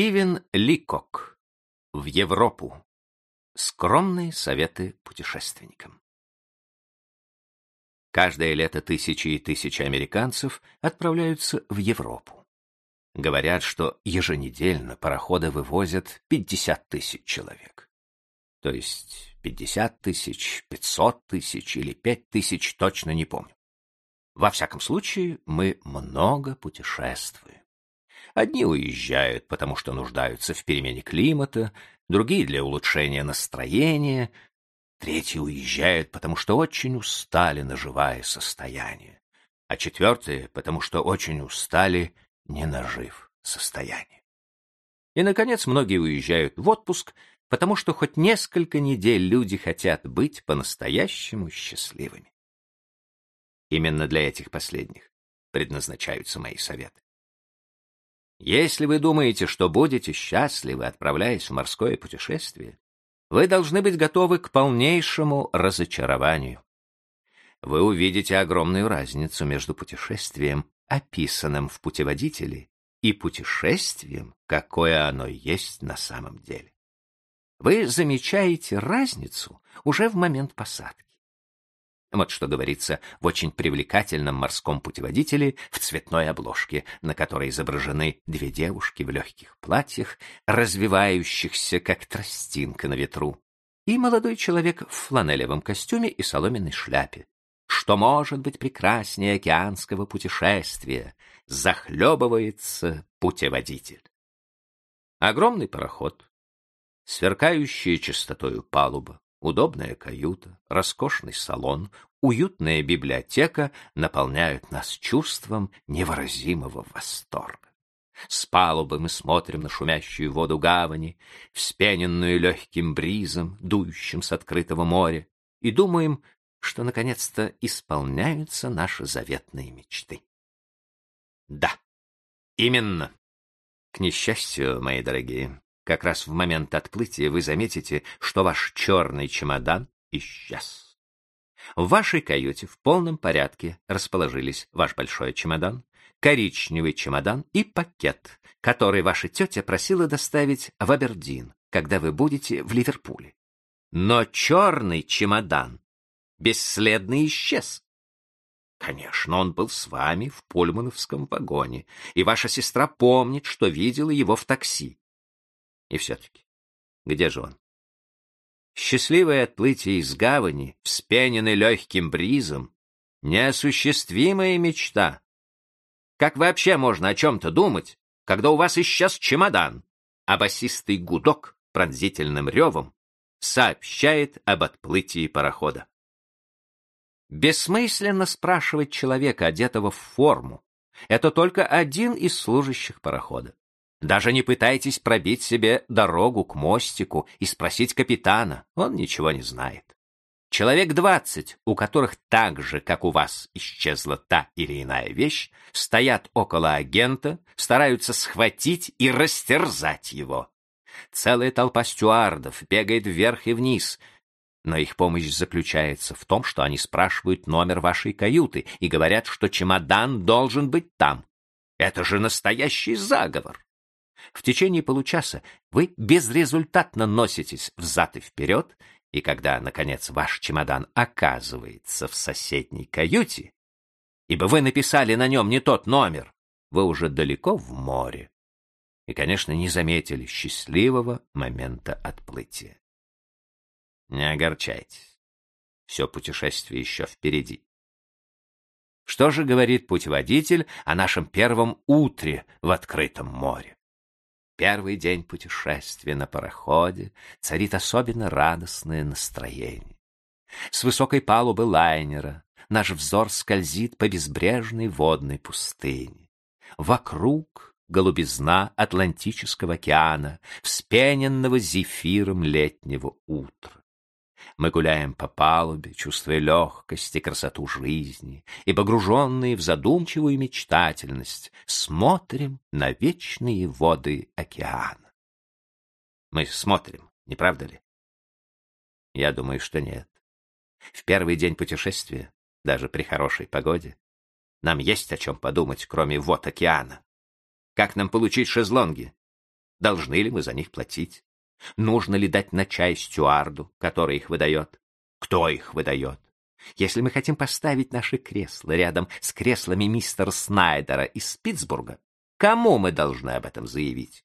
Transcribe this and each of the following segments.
Стивен Ликок. В Европу. Скромные советы путешественникам. Каждое лето тысячи и тысячи американцев отправляются в Европу. Говорят, что еженедельно пароходы вывозят 50 тысяч человек. То есть 50 тысяч, 500 тысяч или 5 тысяч, точно не помню. Во всяком случае, мы много путешествуем. Одни уезжают, потому что нуждаются в перемене климата, другие для улучшения настроения, третьи уезжают, потому что очень устали на живое состояние, а четвертые, потому что очень устали, не нажив состояние. И, наконец, многие уезжают в отпуск, потому что хоть несколько недель люди хотят быть по-настоящему счастливыми. Именно для этих последних предназначаются мои советы. Если вы думаете, что будете счастливы, отправляясь в морское путешествие, вы должны быть готовы к полнейшему разочарованию. Вы увидите огромную разницу между путешествием, описанным в путеводителе, и путешествием, какое оно есть на самом деле. Вы замечаете разницу уже в момент посадки. Вот что говорится в очень привлекательном морском путеводителе в цветной обложке, на которой изображены две девушки в легких платьях, развивающихся, как тростинка на ветру, и молодой человек в фланелевом костюме и соломенной шляпе. Что может быть прекраснее океанского путешествия? Захлебывается путеводитель. Огромный пароход, сверкающая чистотою палуба, Удобная каюта, роскошный салон, уютная библиотека наполняют нас чувством невыразимого восторга. С палубы мы смотрим на шумящую воду гавани, вспененную легким бризом, дующим с открытого моря, и думаем, что наконец-то исполняются наши заветные мечты. Да, именно. К несчастью, мои дорогие, как раз в момент отплытия вы заметите, что ваш черный чемодан исчез. В вашей каюте в полном порядке расположились ваш большой чемодан, коричневый чемодан и пакет, который ваша тетя просила доставить в Абердин, когда вы будете в Ливерпуле. Но черный чемодан бесследно исчез. Конечно, он был с вами в пульмановском вагоне, и ваша сестра помнит, что видела его в такси. И все-таки, где же он? Счастливое отплытие из гавани, вспененный легким бризом, неосуществимая мечта. Как вообще можно о чем-то думать, когда у вас исчез чемодан, а басистый гудок пронзительным ревом сообщает об отплытии парохода? Бессмысленно спрашивать человека, одетого в форму. Это только один из служащих парохода. Даже не пытайтесь пробить себе дорогу к мостику и спросить капитана, он ничего не знает. Человек двадцать, у которых так же, как у вас, исчезла та или иная вещь, стоят около агента, стараются схватить и растерзать его. Целая толпа стюардов бегает вверх и вниз, но их помощь заключается в том, что они спрашивают номер вашей каюты и говорят, что чемодан должен быть там. Это же настоящий заговор. В течение получаса вы безрезультатно носитесь взад и вперед, и когда, наконец, ваш чемодан оказывается в соседней каюте, ибо вы написали на нем не тот номер, вы уже далеко в море и, конечно, не заметили счастливого момента отплытия. Не огорчайтесь, все путешествие еще впереди. Что же говорит путеводитель о нашем первом утре в открытом море? Первый день путешествия на пароходе царит особенно радостное настроение. С высокой палубы лайнера наш взор скользит по безбрежной водной пустыне. Вокруг голубизна Атлантического океана, вспененного зефиром летнего утра. Мы гуляем по палубе, чувствуя легкость и красоту жизни, и, погруженные в задумчивую мечтательность, смотрим на вечные воды океана. Мы смотрим, не правда ли? Я думаю, что нет. В первый день путешествия, даже при хорошей погоде, нам есть о чем подумать, кроме вод океана. Как нам получить шезлонги? Должны ли мы за них платить? Нужно ли дать на чай стюарду, который их выдает? Кто их выдает? Если мы хотим поставить наши кресла рядом с креслами мистера Снайдера из Питтсбурга, кому мы должны об этом заявить?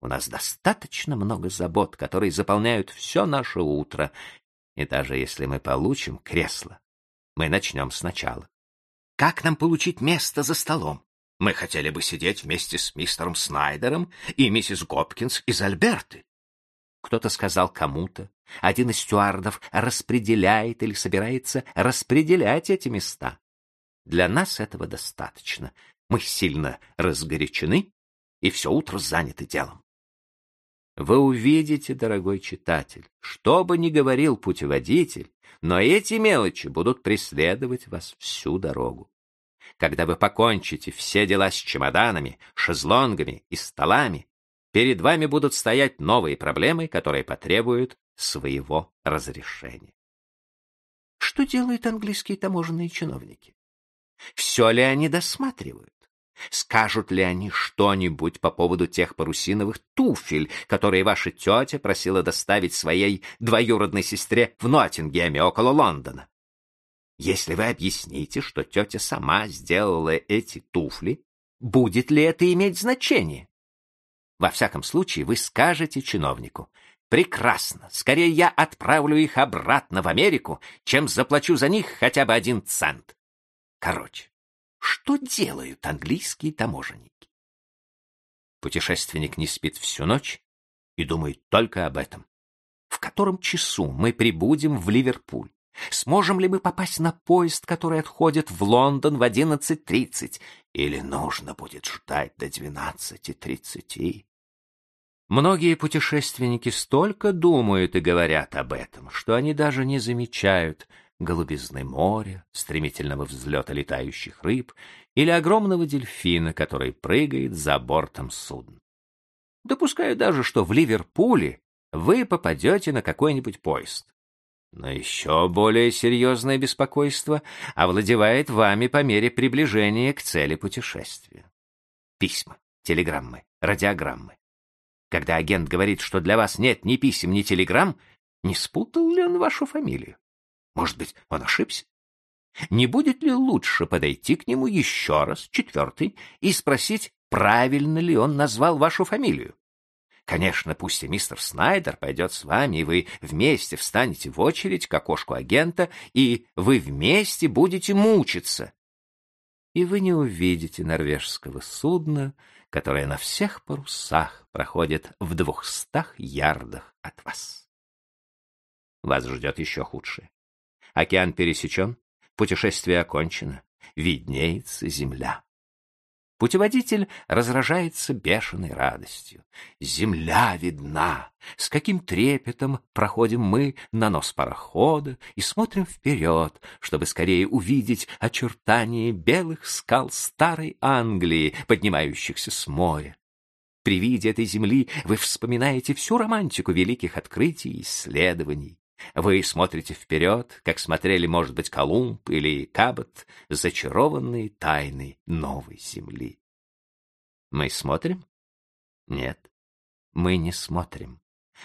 У нас достаточно много забот, которые заполняют все наше утро, и даже если мы получим кресло, мы начнем сначала. Как нам получить место за столом? Мы хотели бы сидеть вместе с мистером Снайдером и миссис Гопкинс из Альберты. Кто-то сказал кому-то, один из стюардов распределяет или собирается распределять эти места. Для нас этого достаточно. Мы сильно разгорячены и все утро заняты делом. Вы увидите, дорогой читатель, что бы ни говорил путеводитель, но эти мелочи будут преследовать вас всю дорогу. Когда вы покончите все дела с чемоданами, шезлонгами и столами, перед вами будут стоять новые проблемы, которые потребуют своего разрешения. Что делают английские таможенные чиновники? Все ли они досматривают? Скажут ли они что-нибудь по поводу тех парусиновых туфель, которые ваша тетя просила доставить своей двоюродной сестре в Ноттингеме около Лондона? Если вы объясните, что тетя сама сделала эти туфли, будет ли это иметь значение? Во всяком случае, вы скажете чиновнику, «Прекрасно, скорее я отправлю их обратно в Америку, чем заплачу за них хотя бы один цент». Короче, что делают английские таможенники? Путешественник не спит всю ночь и думает только об этом. В котором часу мы прибудем в Ливерпуль? Сможем ли мы попасть на поезд, который отходит в Лондон в 11.30? Или нужно будет ждать до 12.30? Многие путешественники столько думают и говорят об этом, что они даже не замечают голубизны моря, стремительного взлета летающих рыб или огромного дельфина, который прыгает за бортом судна. Допускаю даже, что в Ливерпуле вы попадете на какой-нибудь поезд. Но еще более серьезное беспокойство овладевает вами по мере приближения к цели путешествия. Письма, телеграммы, радиограммы. Когда агент говорит, что для вас нет ни писем, ни телеграмм, не спутал ли он вашу фамилию? Может быть, он ошибся? Не будет ли лучше подойти к нему еще раз, четвертый, и спросить, правильно ли он назвал вашу фамилию? Конечно, пусть и мистер Снайдер пойдет с вами, и вы вместе встанете в очередь к окошку агента, и вы вместе будете мучиться. И вы не увидите норвежского судна, которое на всех парусах проходит в двухстах ярдах от вас. Вас ждет еще худшее. Океан пересечен, путешествие окончено, виднеется земля. Путеводитель разражается бешеной радостью. Земля видна. С каким трепетом проходим мы на нос парохода и смотрим вперед, чтобы скорее увидеть очертания белых скал старой Англии, поднимающихся с моря. При виде этой земли вы вспоминаете всю романтику великих открытий и исследований. Вы смотрите вперед, как смотрели, может быть, Колумб или Кабот, зачарованные тайны новой земли. Мы смотрим? Нет, мы не смотрим.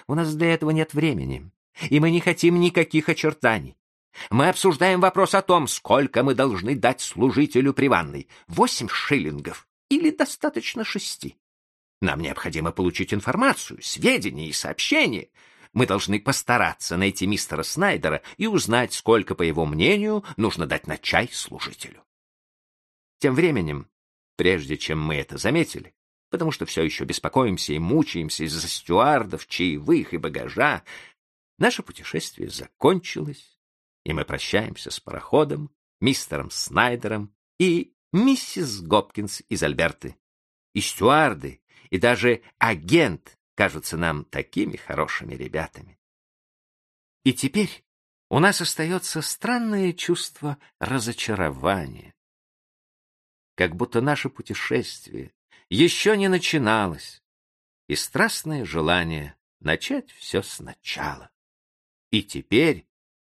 У нас для этого нет времени, и мы не хотим никаких очертаний. Мы обсуждаем вопрос о том, сколько мы должны дать служителю приванной. Восемь шиллингов или достаточно шести. Нам необходимо получить информацию, сведения и сообщения — мы должны постараться найти мистера Снайдера и узнать, сколько, по его мнению, нужно дать на чай служителю. Тем временем, прежде чем мы это заметили, потому что все еще беспокоимся и мучаемся из-за стюардов, чаевых и багажа, наше путешествие закончилось, и мы прощаемся с пароходом, мистером Снайдером и миссис Гопкинс из Альберты. И стюарды, и даже агент кажутся нам такими хорошими ребятами. И теперь у нас остается странное чувство разочарования. Как будто наше путешествие еще не начиналось, и страстное желание начать все сначала. И теперь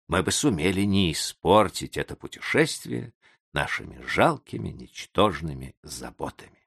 мы бы сумели не испортить это путешествие нашими жалкими, ничтожными заботами.